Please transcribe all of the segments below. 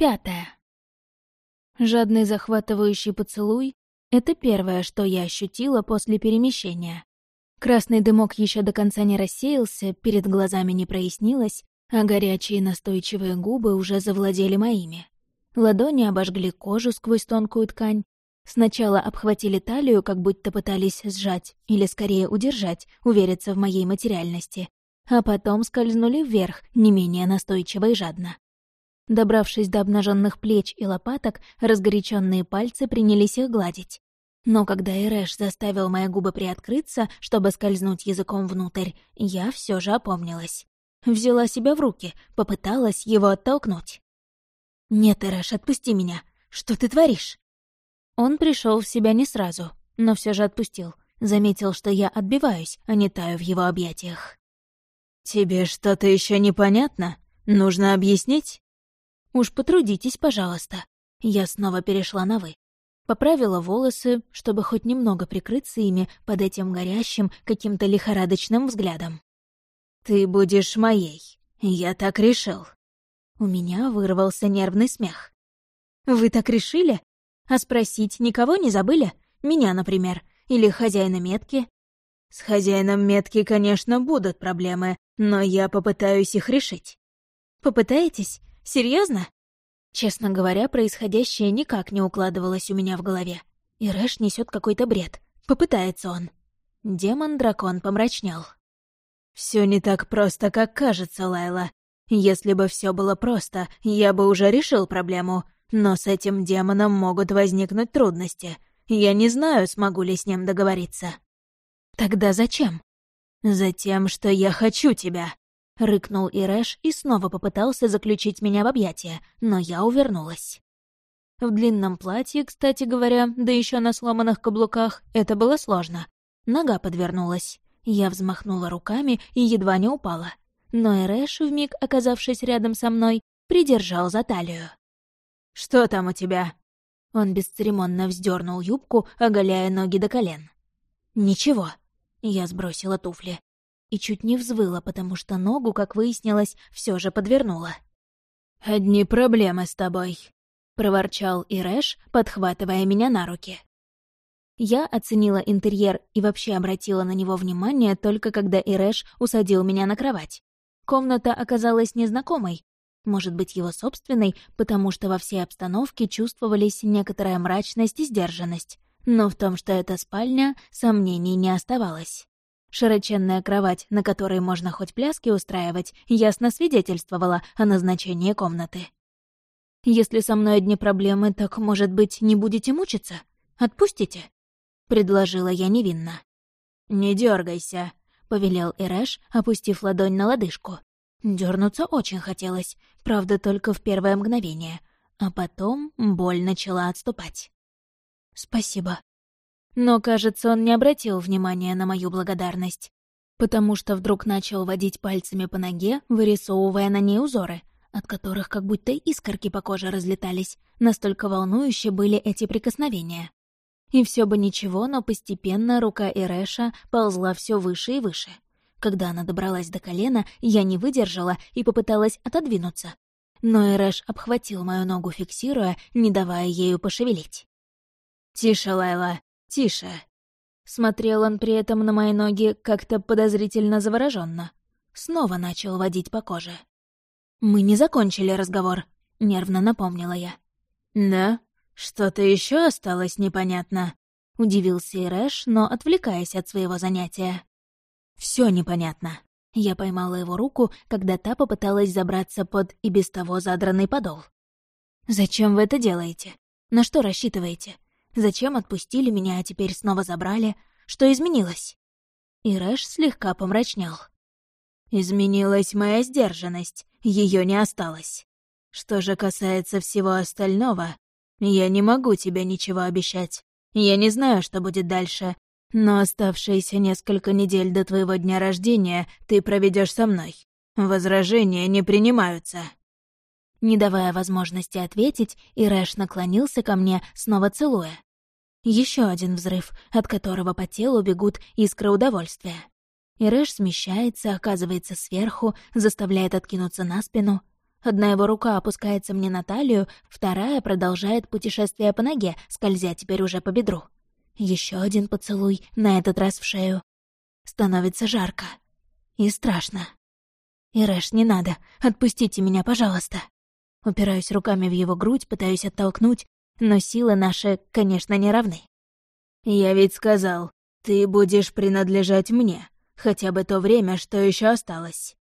Пятая. Жадный захватывающий поцелуй — это первое, что я ощутила после перемещения. Красный дымок еще до конца не рассеялся, перед глазами не прояснилось, а горячие настойчивые губы уже завладели моими. Ладони обожгли кожу сквозь тонкую ткань. Сначала обхватили талию, как будто пытались сжать, или скорее удержать, увериться в моей материальности, а потом скользнули вверх, не менее настойчиво и жадно. Добравшись до обнаженных плеч и лопаток, разгоряченные пальцы принялись их гладить. Но когда Эрэш заставил мои губы приоткрыться, чтобы скользнуть языком внутрь, я все же опомнилась. Взяла себя в руки, попыталась его оттолкнуть. «Нет, Эрэш, отпусти меня. Что ты творишь?» Он пришел в себя не сразу, но все же отпустил. Заметил, что я отбиваюсь, а не таю в его объятиях. «Тебе что-то еще непонятно? Нужно объяснить?» «Уж потрудитесь, пожалуйста». Я снова перешла на «вы». Поправила волосы, чтобы хоть немного прикрыться ими под этим горящим, каким-то лихорадочным взглядом. «Ты будешь моей. Я так решил». У меня вырвался нервный смех. «Вы так решили? А спросить никого не забыли? Меня, например. Или хозяина метки?» «С хозяином метки, конечно, будут проблемы, но я попытаюсь их решить». «Попытаетесь? Серьезно? Честно говоря, происходящее никак не укладывалось у меня в голове. И Рэш несет какой-то бред. Попытается он. Демон-дракон помрачнел. Все не так просто, как кажется, Лайла. Если бы все было просто, я бы уже решил проблему. Но с этим демоном могут возникнуть трудности. Я не знаю, смогу ли с ним договориться. Тогда зачем? Затем, что я хочу тебя. Рыкнул Ирэш и снова попытался заключить меня в объятия, но я увернулась. В длинном платье, кстати говоря, да еще на сломанных каблуках, это было сложно. Нога подвернулась. Я взмахнула руками и едва не упала. Но Эрэш, вмиг оказавшись рядом со мной, придержал за талию. «Что там у тебя?» Он бесцеремонно вздернул юбку, оголяя ноги до колен. «Ничего». Я сбросила туфли и чуть не взвыла, потому что ногу, как выяснилось, все же подвернула. «Одни проблемы с тобой», — проворчал Ирэш, подхватывая меня на руки. Я оценила интерьер и вообще обратила на него внимание только когда Ирэш усадил меня на кровать. Комната оказалась незнакомой, может быть, его собственной, потому что во всей обстановке чувствовались некоторая мрачность и сдержанность. Но в том, что это спальня, сомнений не оставалось. Широченная кровать, на которой можно хоть пляски устраивать, ясно свидетельствовала о назначении комнаты. «Если со мной одни проблемы, так, может быть, не будете мучиться? Отпустите?» — предложила я невинно. «Не дергайся, повелел Эрэш, опустив ладонь на лодыжку. Дернуться очень хотелось, правда, только в первое мгновение, а потом боль начала отступать. «Спасибо», но, кажется, он не обратил внимания на мою благодарность, потому что вдруг начал водить пальцами по ноге, вырисовывая на ней узоры, от которых как будто искорки по коже разлетались, настолько волнующие были эти прикосновения. И все бы ничего, но постепенно рука Ирэша ползла все выше и выше. Когда она добралась до колена, я не выдержала и попыталась отодвинуться. Но Ирэш обхватил мою ногу, фиксируя, не давая ею пошевелить. «Тише, Лайла, «Тише». Смотрел он при этом на мои ноги как-то подозрительно завороженно. Снова начал водить по коже. «Мы не закончили разговор», — нервно напомнила я. «Да? Что-то еще осталось непонятно?» — удивился Ирэш, но отвлекаясь от своего занятия. Все непонятно». Я поймала его руку, когда та попыталась забраться под и без того задранный подол. «Зачем вы это делаете? На что рассчитываете? Зачем отпустили меня, а теперь снова забрали? Что изменилось?» И Рэш слегка помрачнел. «Изменилась моя сдержанность, ее не осталось. Что же касается всего остального, я не могу тебе ничего обещать. Я не знаю, что будет дальше, но оставшиеся несколько недель до твоего дня рождения ты проведешь со мной. Возражения не принимаются». Не давая возможности ответить, Ирэш наклонился ко мне, снова целуя. Еще один взрыв, от которого по телу бегут искры удовольствия. Ирэш смещается, оказывается сверху, заставляет откинуться на спину. Одна его рука опускается мне на талию, вторая продолжает путешествие по ноге, скользя теперь уже по бедру. Еще один поцелуй, на этот раз в шею. Становится жарко. И страшно. «Ирэш, не надо. Отпустите меня, пожалуйста». Упираюсь руками в его грудь, пытаюсь оттолкнуть, но силы наши, конечно, не равны. «Я ведь сказал, ты будешь принадлежать мне, хотя бы то время, что еще осталось».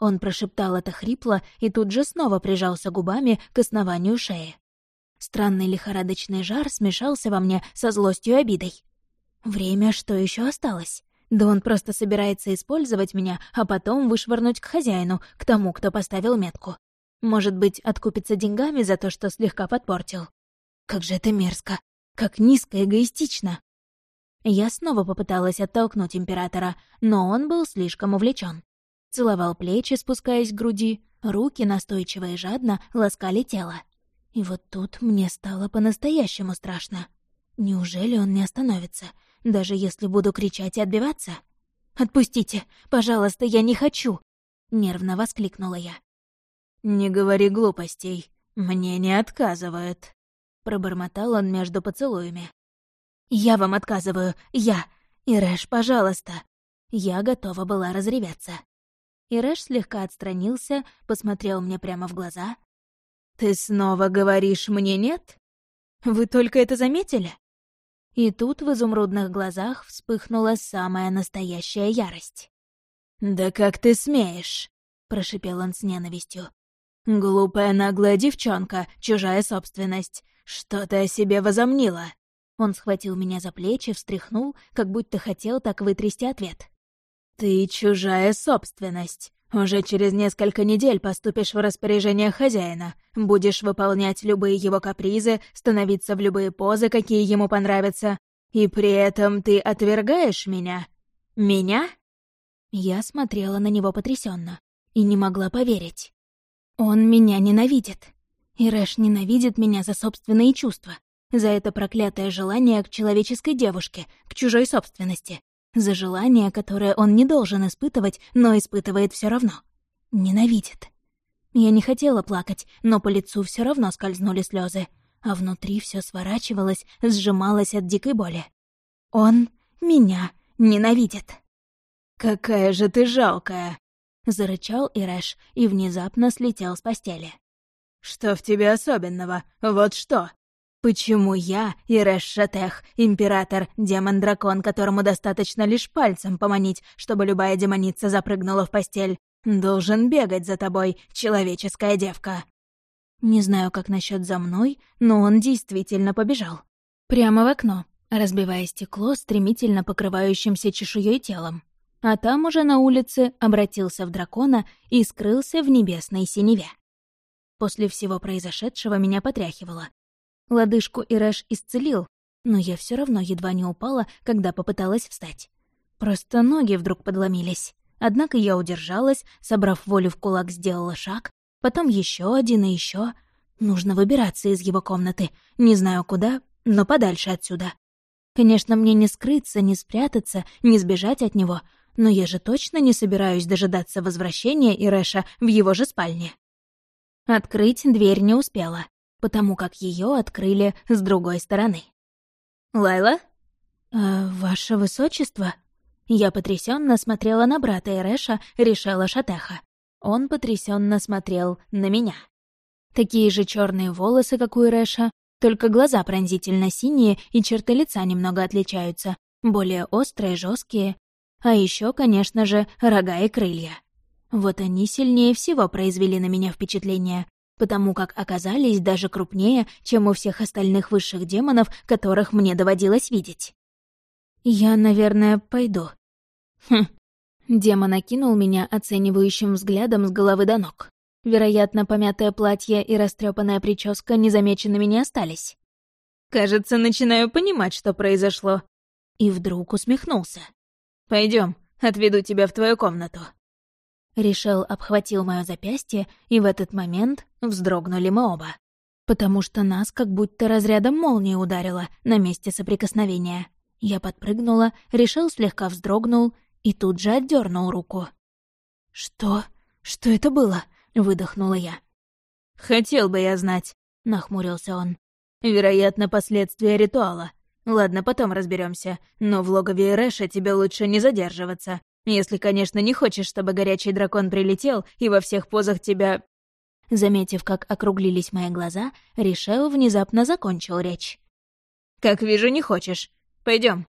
Он прошептал это хрипло и тут же снова прижался губами к основанию шеи. Странный лихорадочный жар смешался во мне со злостью и обидой. Время, что еще осталось? Да он просто собирается использовать меня, а потом вышвырнуть к хозяину, к тому, кто поставил метку. Может быть, откупиться деньгами за то, что слегка подпортил. Как же это мерзко. Как низко эгоистично. Я снова попыталась оттолкнуть императора, но он был слишком увлечен. Целовал плечи, спускаясь к груди, руки настойчиво и жадно ласкали тело. И вот тут мне стало по-настоящему страшно. Неужели он не остановится, даже если буду кричать и отбиваться? «Отпустите! Пожалуйста, я не хочу!» — нервно воскликнула я. «Не говори глупостей, мне не отказывают», — пробормотал он между поцелуями. «Я вам отказываю, я! Ирэш, пожалуйста!» Я готова была разреветься. Ирэш слегка отстранился, посмотрел мне прямо в глаза. «Ты снова говоришь мне нет? Вы только это заметили?» И тут в изумрудных глазах вспыхнула самая настоящая ярость. «Да как ты смеешь?» — прошипел он с ненавистью. «Глупая наглая девчонка, чужая собственность. Что ты о себе возомнила?» Он схватил меня за плечи, встряхнул, как будто хотел так вытрясти ответ. «Ты чужая собственность. Уже через несколько недель поступишь в распоряжение хозяина, будешь выполнять любые его капризы, становиться в любые позы, какие ему понравятся. И при этом ты отвергаешь меня? Меня?» Я смотрела на него потрясенно и не могла поверить. Он меня ненавидит. И Рэш ненавидит меня за собственные чувства, за это проклятое желание к человеческой девушке, к чужой собственности за желание, которое он не должен испытывать, но испытывает все равно. Ненавидит. Я не хотела плакать, но по лицу все равно скользнули слезы, а внутри все сворачивалось, сжималось от дикой боли. Он меня ненавидит. «Какая же ты жалкая!» — зарычал Ирэш и внезапно слетел с постели. «Что в тебе особенного? Вот что!» Почему я, Ирэш Шатех, император, демон-дракон, которому достаточно лишь пальцем поманить, чтобы любая демоница запрыгнула в постель, должен бегать за тобой, человеческая девка? Не знаю, как насчет за мной, но он действительно побежал. Прямо в окно, разбивая стекло стремительно покрывающимся чешуей телом. А там уже на улице обратился в дракона и скрылся в небесной синеве. После всего произошедшего меня потряхивало. Лодыжку Ирэш исцелил, но я все равно едва не упала, когда попыталась встать. Просто ноги вдруг подломились. Однако я удержалась, собрав волю в кулак, сделала шаг, потом еще один и еще. Нужно выбираться из его комнаты. Не знаю куда, но подальше отсюда. Конечно, мне не скрыться, не спрятаться, не сбежать от него, но я же точно не собираюсь дожидаться возвращения Ирэша в его же спальне. Открыть дверь не успела потому как ее открыли с другой стороны. «Лайла?» «Э, «Ваше высочество?» Я потрясенно смотрела на брата Эреша, решала Шатеха. Он потрясенно смотрел на меня. Такие же черные волосы, как у Эреша, только глаза пронзительно синие и черты лица немного отличаются, более острые, жесткие. А еще, конечно же, рога и крылья. Вот они сильнее всего произвели на меня впечатление, потому как оказались даже крупнее, чем у всех остальных высших демонов, которых мне доводилось видеть. «Я, наверное, пойду». «Хм». Демон окинул меня оценивающим взглядом с головы до ног. Вероятно, помятое платье и растрепанная прическа незамеченными не остались. «Кажется, начинаю понимать, что произошло». И вдруг усмехнулся. Пойдем, отведу тебя в твою комнату». Решил обхватил мое запястье, и в этот момент вздрогнули мы оба. Потому что нас как будто разрядом молнии ударило на месте соприкосновения. Я подпрыгнула, решил слегка вздрогнул и тут же отдернул руку. «Что? Что это было?» — выдохнула я. «Хотел бы я знать», — нахмурился он. «Вероятно, последствия ритуала. Ладно, потом разберемся, но в логове Рэша тебе лучше не задерживаться. Если, конечно, не хочешь, чтобы горячий дракон прилетел и во всех позах тебя...» Заметив, как округлились мои глаза, Ришео внезапно закончил речь. «Как вижу, не хочешь. Пойдем.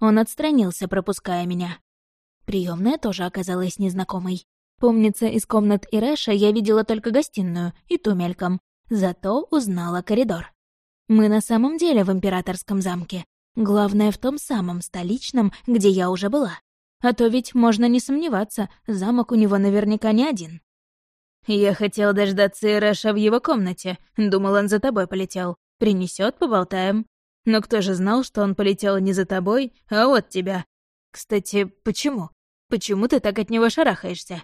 Он отстранился, пропуская меня. Приемная тоже оказалась незнакомой. Помнится, из комнат Ирэша я видела только гостиную, и ту мельком. Зато узнала коридор. Мы на самом деле в императорском замке. Главное, в том самом столичном, где я уже была. А то ведь можно не сомневаться, замок у него наверняка не один. Я хотел дождаться Ирэша в его комнате. Думал, он за тобой полетел. Принесет, поболтаем. Но кто же знал, что он полетел не за тобой, а от тебя? Кстати, почему? Почему ты так от него шарахаешься?»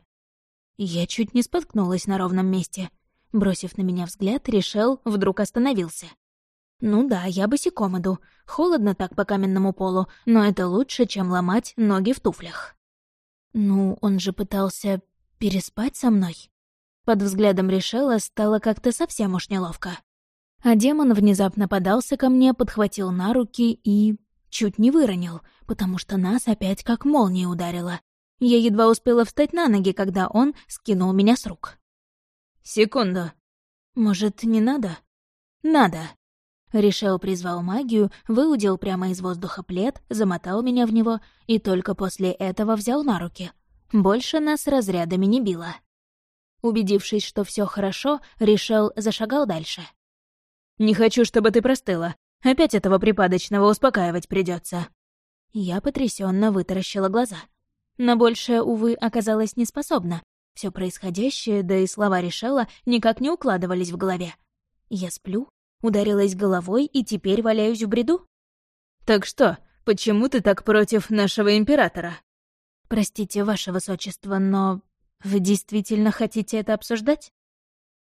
Я чуть не споткнулась на ровном месте. Бросив на меня взгляд, решил, вдруг остановился. «Ну да, я босиком иду. Холодно так по каменному полу, но это лучше, чем ломать ноги в туфлях». «Ну, он же пытался переспать со мной». Под взглядом решила, стало как-то совсем уж неловко. А демон внезапно подался ко мне, подхватил на руки и... чуть не выронил, потому что нас опять как молния ударила. Я едва успела встать на ноги, когда он скинул меня с рук. «Секунду. Может, не надо?» «Надо». Решел призвал магию, выудил прямо из воздуха плед, замотал меня в него и только после этого взял на руки. Больше нас разрядами не било. Убедившись, что все хорошо, решил зашагал дальше. «Не хочу, чтобы ты простыла. Опять этого припадочного успокаивать придется. Я потрясенно вытаращила глаза но большая, увы, оказалась неспособна. Все происходящее, да и слова решала, никак не укладывались в голове. Я сплю, ударилась головой и теперь валяюсь в бреду? «Так что, почему ты так против нашего императора?» «Простите, ваше высочество, но вы действительно хотите это обсуждать?»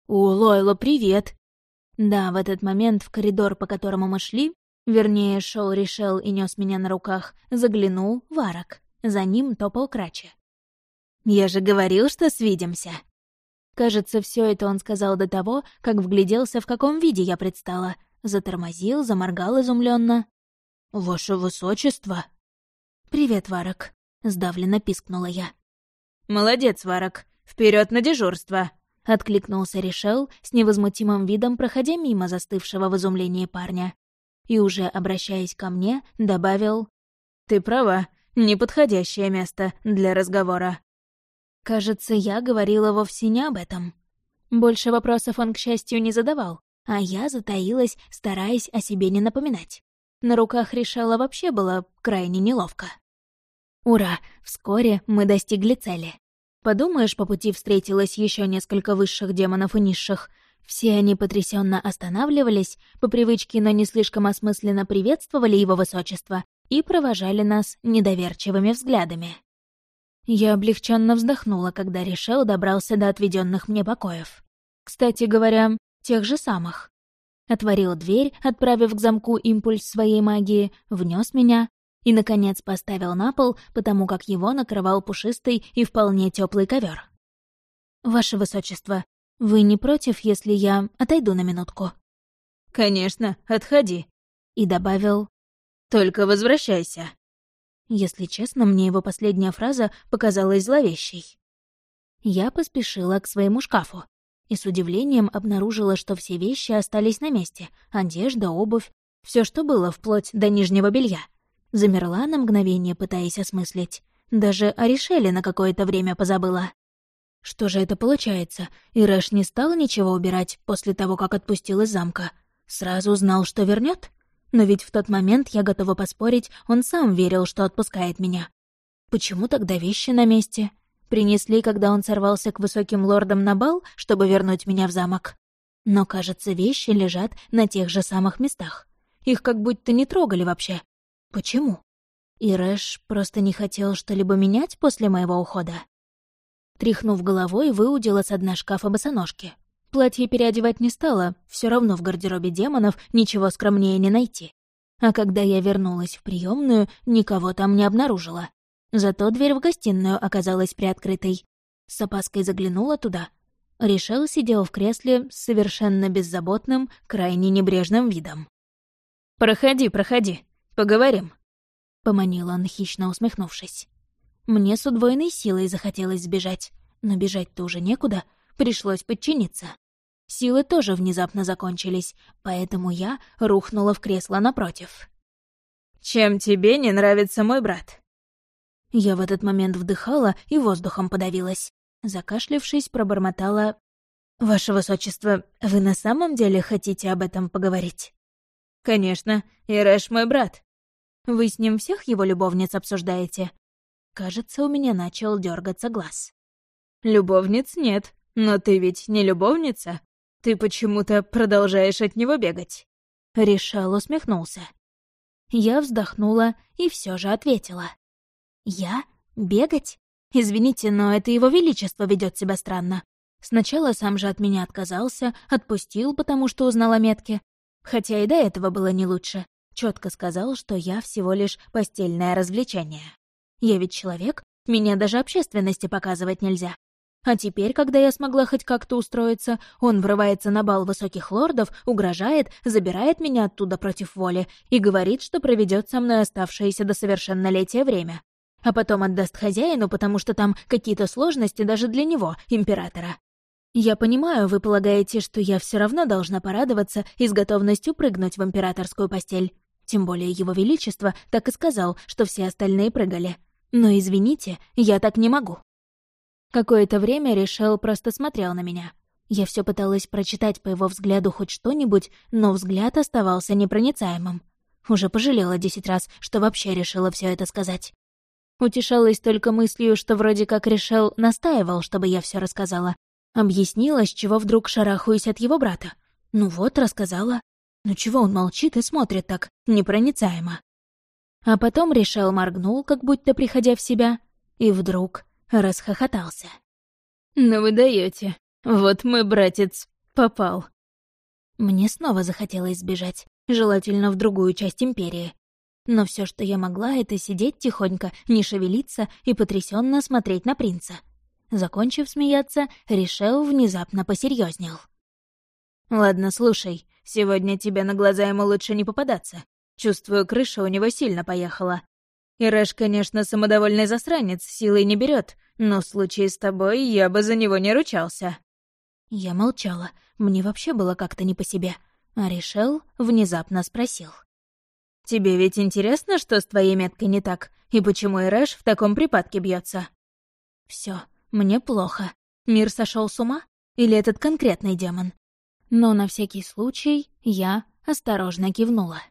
«О, Лойла, привет!» Да, в этот момент в коридор, по которому мы шли, вернее, шел решил и нес меня на руках, заглянул Варок. За ним топал Крачи. «Я же говорил, что свидимся!» Кажется, все это он сказал до того, как вгляделся, в каком виде я предстала. Затормозил, заморгал изумленно. «Ваше высочество!» «Привет, Варок!» — сдавленно пискнула я. «Молодец, Варок! Вперед на дежурство!» — откликнулся Решел с невозмутимым видом, проходя мимо застывшего в изумлении парня. И уже обращаясь ко мне, добавил... «Ты права, неподходящее место для разговора. Кажется, я говорила вовсе не об этом. Больше вопросов он, к счастью, не задавал, а я затаилась, стараясь о себе не напоминать. На руках решала вообще было крайне неловко. Ура! Вскоре мы достигли цели. Подумаешь, по пути встретилось еще несколько высших демонов и низших. Все они потрясенно останавливались, по привычке, но не слишком осмысленно приветствовали его высочество и провожали нас недоверчивыми взглядами. Я облегченно вздохнула, когда решил добрался до отведенных мне покоев. Кстати говоря, тех же самых. Отворил дверь, отправив к замку импульс своей магии, внес меня и, наконец, поставил на пол, потому как его накрывал пушистый и вполне теплый ковер. «Ваше высочество, вы не против, если я отойду на минутку?» «Конечно, отходи», — и добавил только возвращайся». Если честно, мне его последняя фраза показалась зловещей. Я поспешила к своему шкафу и с удивлением обнаружила, что все вещи остались на месте — одежда, обувь, все, что было, вплоть до нижнего белья. Замерла на мгновение, пытаясь осмыслить. Даже о Ришеле на какое-то время позабыла. Что же это получается? Ирэш не стал ничего убирать после того, как отпустил из замка? Сразу знал, что вернет? Но ведь в тот момент, я готова поспорить, он сам верил, что отпускает меня. Почему тогда вещи на месте? Принесли, когда он сорвался к высоким лордам на бал, чтобы вернуть меня в замок? Но, кажется, вещи лежат на тех же самых местах. Их как будто не трогали вообще. Почему? И Рэш просто не хотел что-либо менять после моего ухода. Тряхнув головой, выудила с дна шкафа босоножки. Платье переодевать не стала, все равно в гардеробе демонов ничего скромнее не найти. А когда я вернулась в приемную, никого там не обнаружила. Зато дверь в гостиную оказалась приоткрытой. С опаской заглянула туда. Решил сидел в кресле с совершенно беззаботным, крайне небрежным видом. «Проходи, проходи, поговорим», — поманил он, хищно усмехнувшись. Мне с удвоенной силой захотелось сбежать, но бежать-то уже некуда, пришлось подчиниться. Силы тоже внезапно закончились, поэтому я рухнула в кресло напротив. «Чем тебе не нравится мой брат?» Я в этот момент вдыхала и воздухом подавилась. Закашлившись, пробормотала... «Ваше Высочество, вы на самом деле хотите об этом поговорить?» «Конечно, Ирэш мой брат». «Вы с ним всех его любовниц обсуждаете?» Кажется, у меня начал дергаться глаз. «Любовниц нет, но ты ведь не любовница. Ты почему-то продолжаешь от него бегать». Решал усмехнулся. Я вздохнула и все же ответила. «Я? Бегать? Извините, но это его величество ведет себя странно. Сначала сам же от меня отказался, отпустил, потому что узнал о метке. Хотя и до этого было не лучше. Четко сказал, что я всего лишь постельное развлечение. Я ведь человек, меня даже общественности показывать нельзя. А теперь, когда я смогла хоть как-то устроиться, он врывается на бал высоких лордов, угрожает, забирает меня оттуда против воли и говорит, что проведет со мной оставшееся до совершеннолетия время а потом отдаст хозяину, потому что там какие-то сложности даже для него, императора. Я понимаю, вы полагаете, что я все равно должна порадоваться и с готовностью прыгнуть в императорскую постель. Тем более его величество так и сказал, что все остальные прыгали. Но извините, я так не могу. Какое-то время решил просто смотрел на меня. Я все пыталась прочитать по его взгляду хоть что-нибудь, но взгляд оставался непроницаемым. Уже пожалела десять раз, что вообще решила все это сказать. Утешалась только мыслью, что вроде как решил, настаивал, чтобы я все рассказала. Объяснила, с чего вдруг шарахаюсь от его брата. Ну вот, рассказала. Ну чего он молчит и смотрит так, непроницаемо? А потом решил моргнул, как будто приходя в себя, и вдруг расхохотался. «Ну вы даете. Вот мой братец попал». Мне снова захотелось сбежать, желательно в другую часть Империи. Но все, что я могла, это сидеть тихонько, не шевелиться и потрясенно смотреть на принца. Закончив смеяться, решил внезапно посерьезнел. «Ладно, слушай, сегодня тебе на глаза ему лучше не попадаться. Чувствую, крыша у него сильно поехала. Ирэш, конечно, самодовольный засранец, силой не берет, но в случае с тобой я бы за него не ручался». Я молчала, мне вообще было как-то не по себе, а решил внезапно спросил. Тебе ведь интересно, что с твоей меткой не так, и почему Ирэш в таком припадке бьется? Все, мне плохо. Мир сошел с ума? Или этот конкретный демон? Но на всякий случай я осторожно кивнула.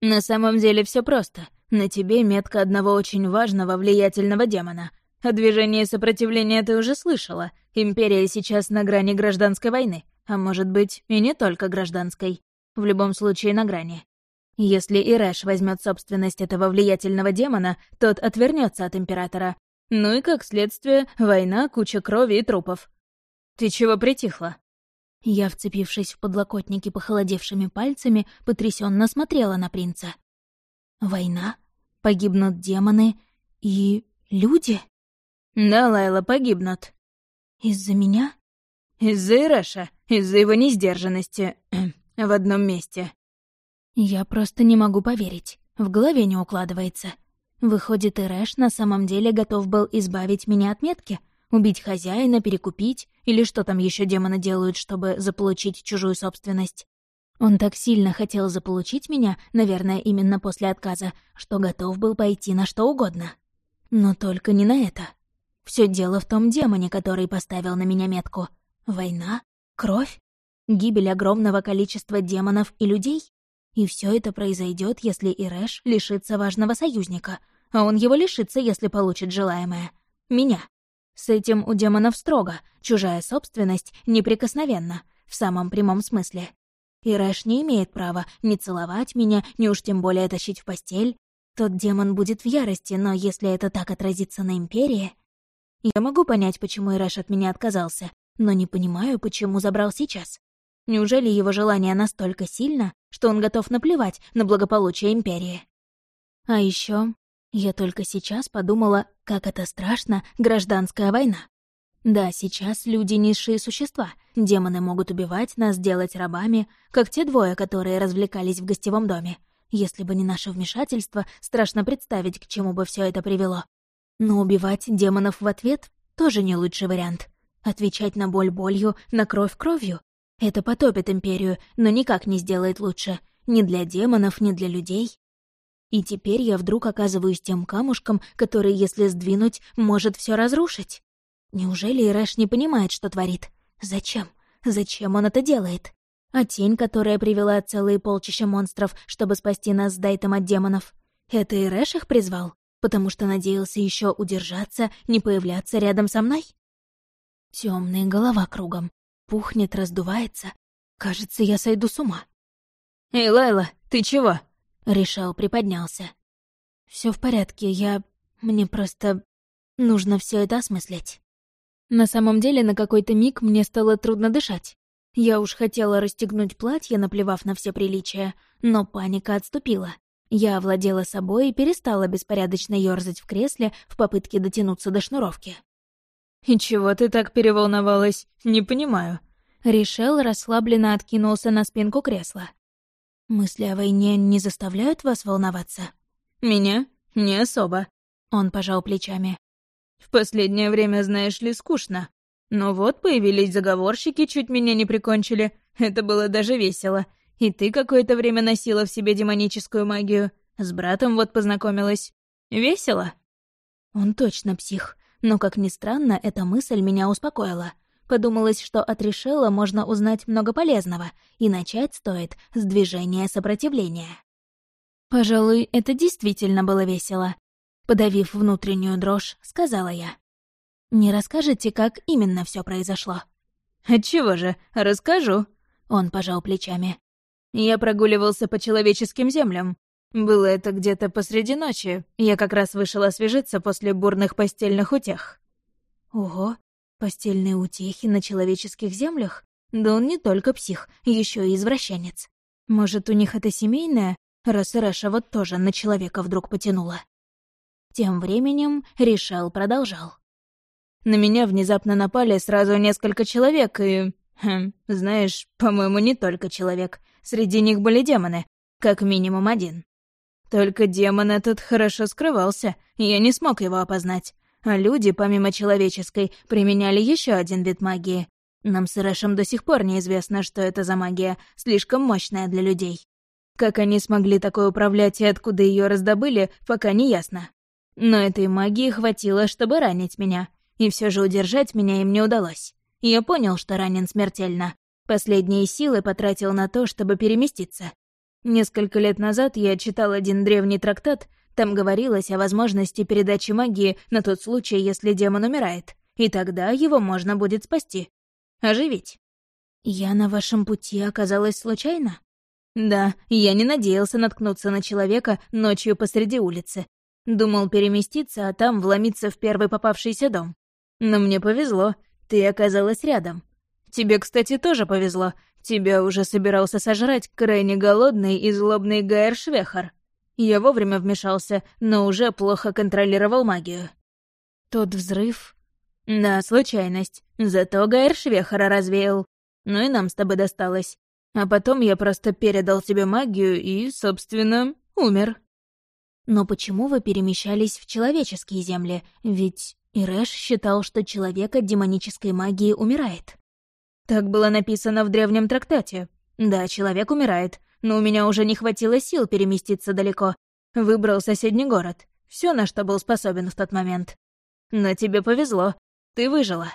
На самом деле все просто. На тебе метка одного очень важного, влиятельного демона. О движении сопротивления ты уже слышала. Империя сейчас на грани гражданской войны. А может быть, и не только гражданской. В любом случае, на грани. Если Ирэш возьмет собственность этого влиятельного демона, тот отвернется от Императора. Ну и, как следствие, война, куча крови и трупов. Ты чего притихла? Я, вцепившись в подлокотники похолодевшими пальцами, потрясенно смотрела на принца. Война? Погибнут демоны и... люди? Да, Лайла, погибнут. Из-за меня? Из-за Ирэша, из-за его несдержанности в одном месте. Я просто не могу поверить. В голове не укладывается. Выходит, Ирэш на самом деле готов был избавить меня от метки? Убить хозяина, перекупить? Или что там еще демоны делают, чтобы заполучить чужую собственность? Он так сильно хотел заполучить меня, наверное, именно после отказа, что готов был пойти на что угодно. Но только не на это. Все дело в том демоне, который поставил на меня метку. Война? Кровь? Гибель огромного количества демонов и людей? И все это произойдет, если Ирэш лишится важного союзника, а он его лишится, если получит желаемое. Меня. С этим у демонов строго, чужая собственность неприкосновенна, в самом прямом смысле. Ирэш не имеет права ни целовать меня, ни уж тем более тащить в постель. Тот демон будет в ярости, но если это так отразится на Империи... Я могу понять, почему Ирэш от меня отказался, но не понимаю, почему забрал сейчас. Неужели его желание настолько сильно, что он готов наплевать на благополучие Империи? А еще я только сейчас подумала, как это страшно гражданская война. Да, сейчас люди низшие существа. Демоны могут убивать нас, делать рабами, как те двое, которые развлекались в гостевом доме. Если бы не наше вмешательство, страшно представить, к чему бы все это привело. Но убивать демонов в ответ тоже не лучший вариант. Отвечать на боль болью, на кровь кровью. Это потопит Империю, но никак не сделает лучше. Ни для демонов, ни для людей. И теперь я вдруг оказываюсь тем камушком, который, если сдвинуть, может все разрушить. Неужели Ирэш не понимает, что творит? Зачем? Зачем он это делает? А тень, которая привела целые полчища монстров, чтобы спасти нас с Дайтом от демонов, это Ирэш их призвал? Потому что надеялся еще удержаться, не появляться рядом со мной? Темная голова кругом. Пухнет, раздувается. Кажется, я сойду с ума. «Эй, Лайла, ты чего?» Решал приподнялся. Все в порядке, я... Мне просто... Нужно все это осмыслить. На самом деле, на какой-то миг мне стало трудно дышать. Я уж хотела расстегнуть платье, наплевав на все приличия, но паника отступила. Я овладела собой и перестала беспорядочно ёрзать в кресле в попытке дотянуться до шнуровки. «И чего ты так переволновалась? Не понимаю». Ришел расслабленно откинулся на спинку кресла. «Мысли о войне не заставляют вас волноваться?» «Меня? Не особо». Он пожал плечами. В последнее время, знаешь ли, скучно. Но вот появились заговорщики, чуть меня не прикончили. Это было даже весело. И ты какое-то время носила в себе демоническую магию. С братом вот познакомилась. Весело? Он точно псих. Но, как ни странно, эта мысль меня успокоила. Подумалось, что от Решела можно узнать много полезного, и начать стоит с движения сопротивления. Пожалуй, это действительно было весело. Подавив внутреннюю дрожь, сказала я. «Не расскажете, как именно все произошло?» «Отчего же, расскажу», — он пожал плечами. «Я прогуливался по человеческим землям. Было это где-то посреди ночи. Я как раз вышел освежиться после бурных постельных утех». «Ого, постельные утехи на человеческих землях? Да он не только псих, еще и извращенец. Может, у них это семейное, раз Рэша вот тоже на человека вдруг потянула?» Тем временем Ришел продолжал. «На меня внезапно напали сразу несколько человек, и... Хм, знаешь, по-моему, не только человек. Среди них были демоны, как минимум один. Только демон этот хорошо скрывался, я не смог его опознать. А люди, помимо человеческой, применяли еще один вид магии. Нам с Рэшем до сих пор неизвестно, что это за магия, слишком мощная для людей. Как они смогли такое управлять и откуда ее раздобыли, пока не ясно. Но этой магии хватило, чтобы ранить меня. И все же удержать меня им не удалось. Я понял, что ранен смертельно. Последние силы потратил на то, чтобы переместиться. Несколько лет назад я читал один древний трактат, там говорилось о возможности передачи магии на тот случай, если демон умирает, и тогда его можно будет спасти. Оживить. Я на вашем пути оказалась случайно? Да, я не надеялся наткнуться на человека ночью посреди улицы, Думал переместиться, а там вломиться в первый попавшийся дом. Но мне повезло, ты оказалась рядом. Тебе, кстати, тоже повезло. Тебя уже собирался сожрать крайне голодный и злобный Гайер Швехар. Я вовремя вмешался, но уже плохо контролировал магию. Тот взрыв... Да, случайность. Зато Гайер Швехара развеял. Ну и нам с тобой досталось. А потом я просто передал тебе магию и, собственно, умер. Но почему вы перемещались в человеческие земли? Ведь Ирэш считал, что человек от демонической магии умирает. Так было написано в древнем трактате. Да, человек умирает, но у меня уже не хватило сил переместиться далеко. Выбрал соседний город. Все, на что был способен в тот момент. Но тебе повезло. Ты выжила.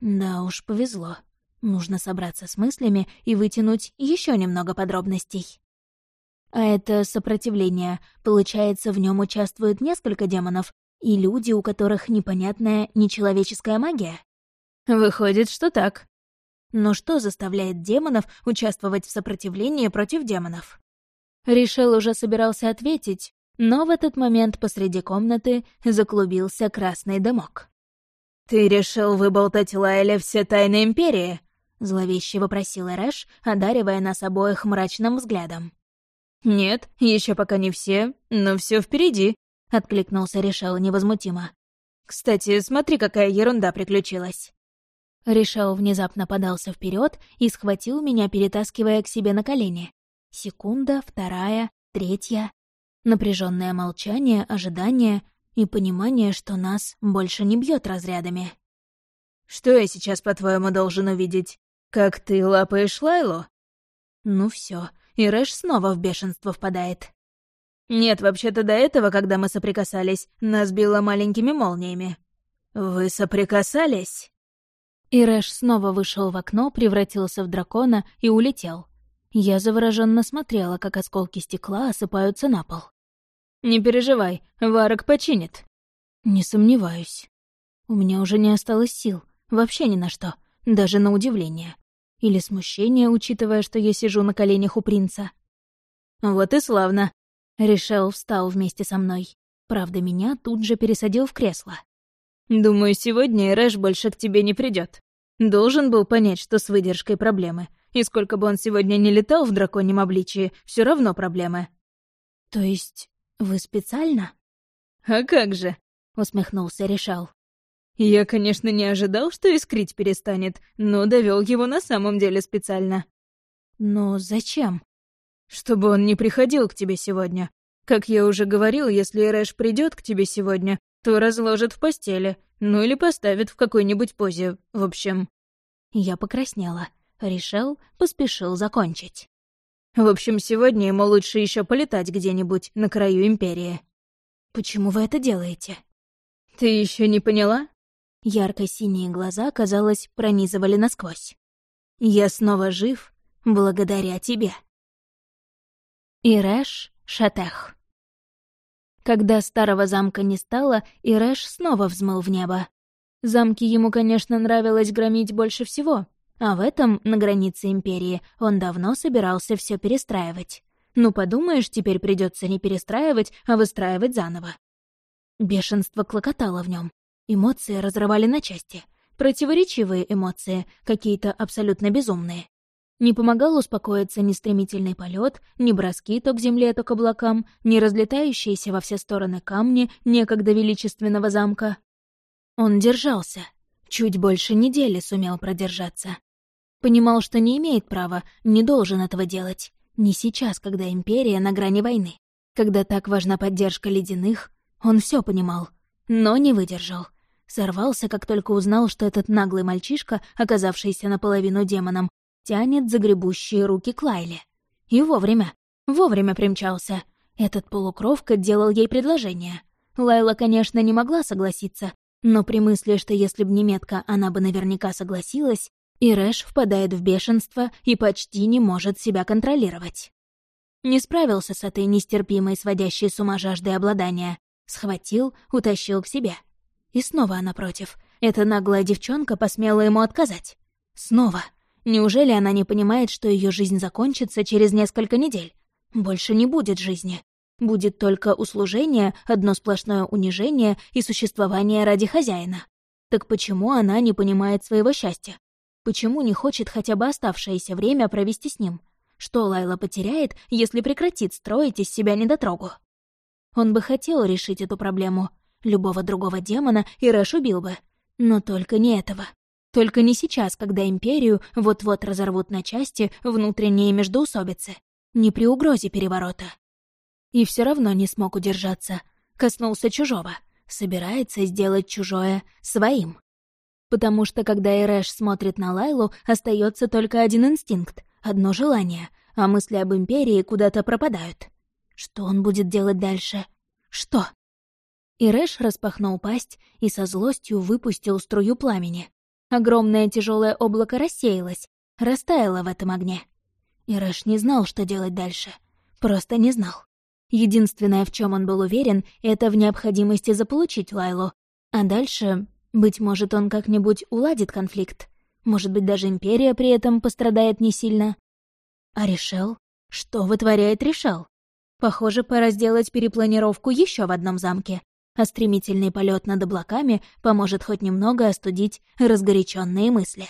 Да уж, повезло. Нужно собраться с мыслями и вытянуть еще немного подробностей. А это сопротивление. Получается, в нем участвуют несколько демонов и люди, у которых непонятная нечеловеческая магия? Выходит, что так. Но что заставляет демонов участвовать в сопротивлении против демонов? Решил уже собирался ответить, но в этот момент посреди комнаты заклубился красный дымок. «Ты решил выболтать Лайле все тайны Империи?» — зловеще вопросил Эрэш, одаривая нас обоих мрачным взглядом. «Нет, еще пока не все, но все впереди», — откликнулся Решал невозмутимо. Кстати, смотри, какая ерунда приключилась. Решал внезапно подался вперед и схватил меня, перетаскивая к себе на колени. Секунда, вторая, третья. Напряженное молчание, ожидание и понимание, что нас больше не бьет разрядами. «Что я сейчас, по-твоему, должен увидеть? Как ты лапаешь Лайлу?» Ну все, и Рэш снова в бешенство впадает. «Нет, вообще-то до этого, когда мы соприкасались, нас било маленькими молниями». «Вы соприкасались?» И Рэш снова вышел в окно, превратился в дракона и улетел. Я завороженно смотрела, как осколки стекла осыпаются на пол. «Не переживай, Варок починит». «Не сомневаюсь. У меня уже не осталось сил, вообще ни на что, даже на удивление. Или смущение, учитывая, что я сижу на коленях у принца. «Вот и славно», — Решел встал вместе со мной. Правда, меня тут же пересадил в кресло. «Думаю, сегодня Рэш больше к тебе не придет. Должен был понять, что с выдержкой проблемы. И сколько бы он сегодня не летал в драконьем обличии, все равно проблемы». «То есть вы специально?» «А как же?» — усмехнулся Решал. Я, конечно, не ожидал, что искрить перестанет, но довел его на самом деле специально. Но зачем? Чтобы он не приходил к тебе сегодня. Как я уже говорил, если Рэш придет к тебе сегодня, то разложит в постели, ну или поставит в какой-нибудь позе, в общем. Я покраснела. Решил, поспешил закончить. В общем, сегодня ему лучше еще полетать где-нибудь на краю Империи. Почему вы это делаете? Ты еще не поняла? Ярко-синие глаза, казалось, пронизывали насквозь. «Я снова жив благодаря тебе». Ирэш Шатех Когда старого замка не стало, Ирэш снова взмыл в небо. Замки ему, конечно, нравилось громить больше всего, а в этом, на границе Империи, он давно собирался все перестраивать. Ну, подумаешь, теперь придется не перестраивать, а выстраивать заново. Бешенство клокотало в нем. Эмоции разрывали на части. Противоречивые эмоции, какие-то абсолютно безумные. Не помогал успокоиться ни стремительный полет, ни броски то к земле, то к облакам, ни разлетающиеся во все стороны камни некогда величественного замка. Он держался. Чуть больше недели сумел продержаться. Понимал, что не имеет права, не должен этого делать. Не сейчас, когда Империя на грани войны. Когда так важна поддержка ледяных, он все понимал, но не выдержал — Сорвался, как только узнал, что этот наглый мальчишка, оказавшийся наполовину демоном, тянет загребущие руки к Лайле. И вовремя, вовремя примчался. Этот полукровка делал ей предложение. Лайла, конечно, не могла согласиться, но при мысли, что если б не метка, она бы наверняка согласилась, Ирэш впадает в бешенство и почти не может себя контролировать. Не справился с этой нестерпимой, сводящей с ума жаждой обладания. Схватил, утащил к себе — и снова она против. Эта наглая девчонка посмела ему отказать. Снова. Неужели она не понимает, что ее жизнь закончится через несколько недель? Больше не будет жизни. Будет только услужение, одно сплошное унижение и существование ради хозяина. Так почему она не понимает своего счастья? Почему не хочет хотя бы оставшееся время провести с ним? Что Лайла потеряет, если прекратит строить из себя недотрогу? Он бы хотел решить эту проблему, Любого другого демона Ирэш убил бы. Но только не этого. Только не сейчас, когда Империю вот-вот разорвут на части внутренние междоусобицы. Не при угрозе переворота. И все равно не смог удержаться. Коснулся чужого. Собирается сделать чужое своим. Потому что, когда Ирэш смотрит на Лайлу, остается только один инстинкт, одно желание, а мысли об Империи куда-то пропадают. Что он будет делать дальше? Что? И Рэш распахнул пасть и со злостью выпустил струю пламени. Огромное тяжелое облако рассеялось, растаяло в этом огне. И Рэш не знал, что делать дальше. Просто не знал. Единственное, в чем он был уверен, это в необходимости заполучить Лайлу. А дальше, быть может, он как-нибудь уладит конфликт. Может быть, даже Империя при этом пострадает не сильно. А Решел? Что вытворяет Решел? Похоже, пора сделать перепланировку еще в одном замке а стремительный полет над облаками поможет хоть немного остудить разгоряченные мысли.